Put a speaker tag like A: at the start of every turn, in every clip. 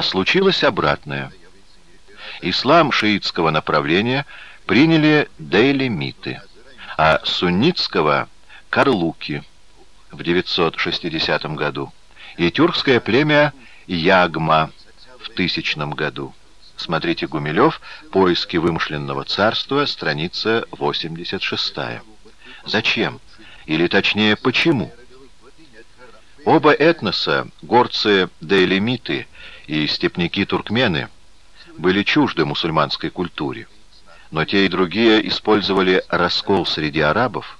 A: А случилось обратное. Ислам шиитского направления приняли дейлемиты, а суннитского — карлуки в 960 году и тюркское племя Ягма в тысячном году. Смотрите Гумилев «Поиски вымышленного царства», страница 86. Зачем? Или точнее, почему? Оба этноса, горцы-дейлемиты и степняки-туркмены, были чужды мусульманской культуре. Но те и другие использовали раскол среди арабов,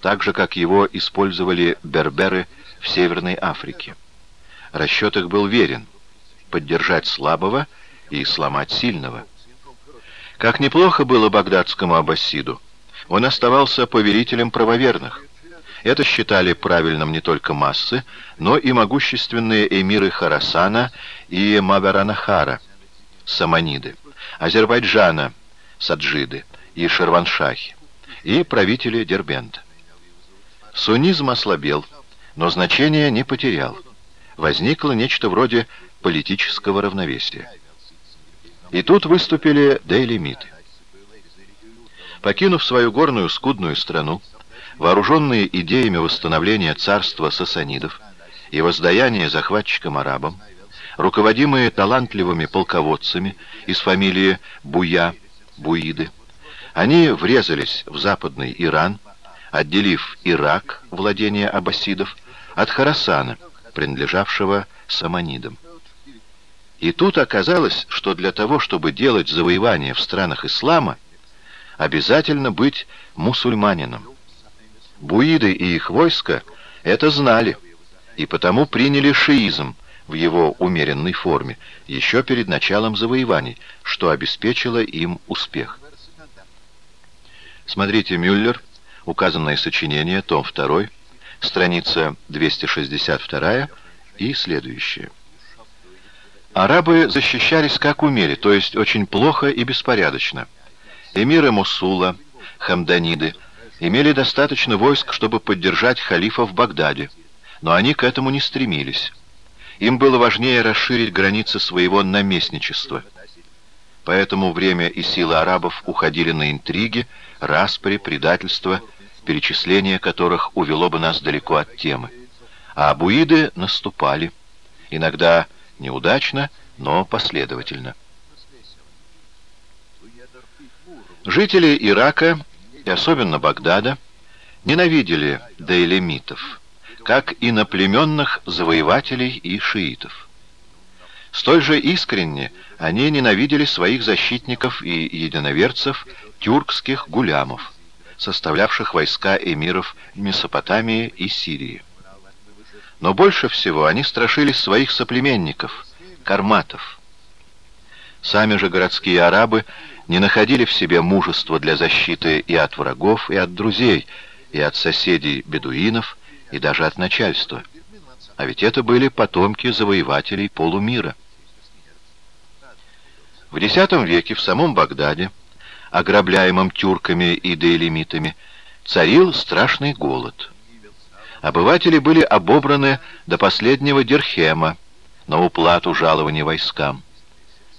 A: так же, как его использовали берберы в Северной Африке. Расчет их был верен — поддержать слабого и сломать сильного. Как неплохо было багдадскому аббасиду, он оставался повелителем правоверных. Это считали правильным не только массы, но и могущественные эмиры Харасана и Маверанахара, саманиды, Азербайджана, саджиды и Шерваншахи, и правители Дербента. Суннизм ослабел, но значение не потерял. Возникло нечто вроде политического равновесия. И тут выступили дейлемиты. Покинув свою горную скудную страну, вооруженные идеями восстановления царства сасанидов и воздаяния захватчикам-арабам, руководимые талантливыми полководцами из фамилии Буя, Буиды, они врезались в западный Иран, отделив Ирак, владение аббасидов, от Харасана, принадлежавшего саманидам. И тут оказалось, что для того, чтобы делать завоевания в странах ислама, обязательно быть мусульманином. Буиды и их войска это знали, и потому приняли шиизм в его умеренной форме еще перед началом завоеваний, что обеспечило им успех. Смотрите Мюллер, указанное сочинение, том 2, страница 262 и следующее. Арабы защищались как умели, то есть очень плохо и беспорядочно. Эмиры Мусула, Хамданиды имели достаточно войск, чтобы поддержать халифа в Багдаде, но они к этому не стремились. Им было важнее расширить границы своего наместничества. Поэтому время и силы арабов уходили на интриги, распри, предательство, перечисление которых увело бы нас далеко от темы. А абуиды наступали. Иногда неудачно, но последовательно. Жители Ирака, и особенно Багдада, ненавидели дейлемитов, как иноплеменных завоевателей и шиитов. Столь же искренне они ненавидели своих защитников и единоверцев тюркских гулямов, составлявших войска эмиров Месопотамии и Сирии. Но больше всего они страшились своих соплеменников, карматов. Сами же городские арабы не находили в себе мужества для защиты и от врагов, и от друзей, и от соседей бедуинов, и даже от начальства. А ведь это были потомки завоевателей полумира. В X веке в самом Багдаде, ограбляемом тюрками и дейлемитами, царил страшный голод. Обыватели были обобраны до последнего дирхема на уплату жалований войскам.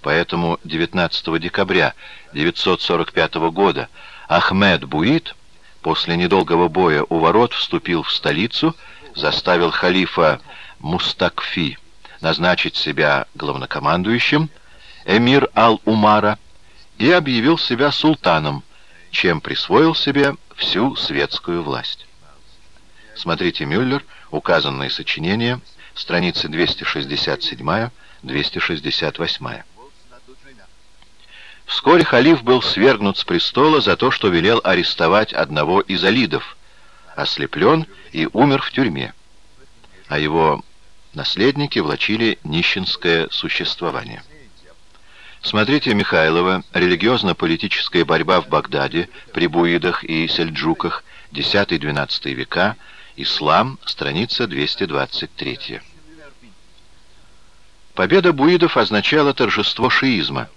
A: Поэтому 19 декабря 945 года Ахмед Буид после недолгого боя у ворот вступил в столицу, заставил халифа Мустакфи назначить себя главнокомандующим, эмир Ал-Умара, и объявил себя султаном, чем присвоил себе всю светскую власть. Смотрите Мюллер, указанные сочинения, страницы 267-268. Вскоре халиф был свергнут с престола за то, что велел арестовать одного из алидов, ослеплен и умер в тюрьме, а его наследники влачили нищенское существование. Смотрите Михайлова «Религиозно-политическая борьба в Багдаде, при Буидах и Сельджуках, X-XII века», Ислам, страница 223. Победа буидов означала торжество шиизма,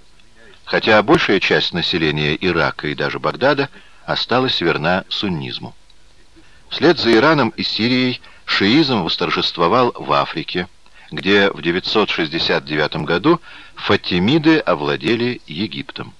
A: хотя большая часть населения Ирака и даже Багдада осталась верна суннизму. Вслед за Ираном и Сирией шиизм восторжествовал в Африке, где в 969 году фатимиды овладели Египтом.